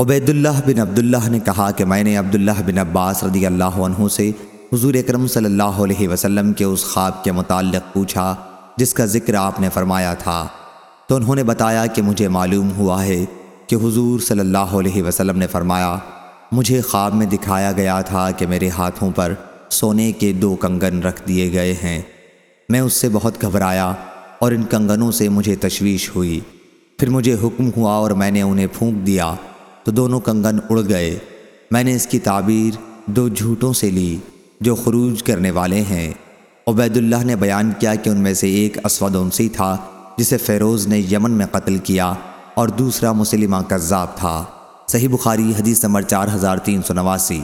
عبید اللہ بن عبداللہ نے کہا کہ میں نے عبداللہ بن عباس رضی اللہ عنہ سے حضور اکرم صلی اللہ علیہ وسلم کے اس خواب کے متعلق پوچھا، جس کا ذکر آپ نے فرمایا تھا۔ تو انہوں نے بتایا کہ مجھے معلوم ہوا ہے کہ حضور صلی اللہ علیہ وسلم نے فرمایا، مجھے خواب میں دکھایا گیا تھا کہ میرے ہاتھوں پر سونے کے دو کنگن رکھ دیے گئے ہیں۔ میں اس سے بہت گھبرایا اور ان کنگنوں سے مجھے تشویش ہوئی۔ پھر مجھے حکم ہوا اور میں نے انہیں پھونک دیا۔ تو دونوں کنگن اڑ گئے۔ میں نے اس کی تعبیر دو جھوٹوں سے لی جو خروج کرنے والے ہیں۔ عبید اللہ نے بیان کیا کہ ان میں سے ایک اسود انسی تھا، جسے فیروز نے یمن میں قتل کیا اور دوسرا مسلمہ کذاب تھا۔ صحیح بخاری حدیث نمبر چار ہزار تین سو نواسی۔